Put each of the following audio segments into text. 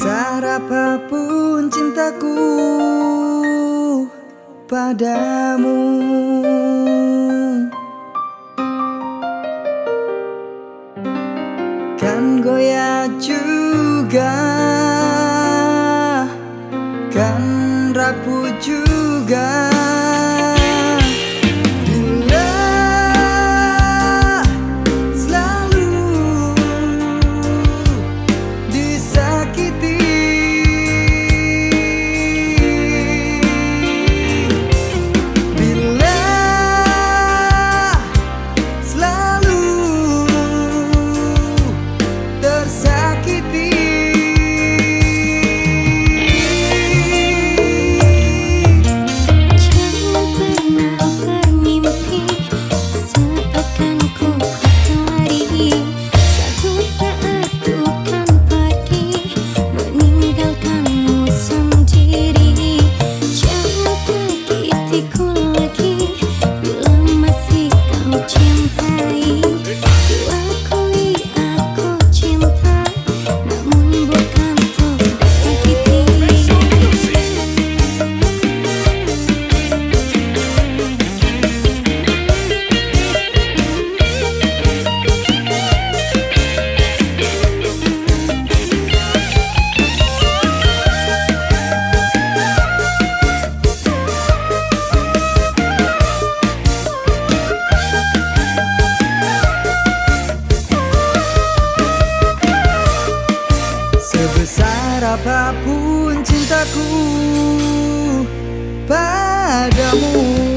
Sarapa apa pun cintaku padamu. Kan goyah juga Kan rapuh juga. Apa pun cintaku padamu.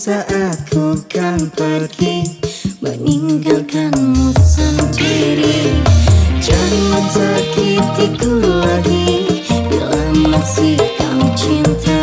saat ku kan pergi Meninggalkanmu sendiri Jangan sakitiku lagi Bila masih kau cinta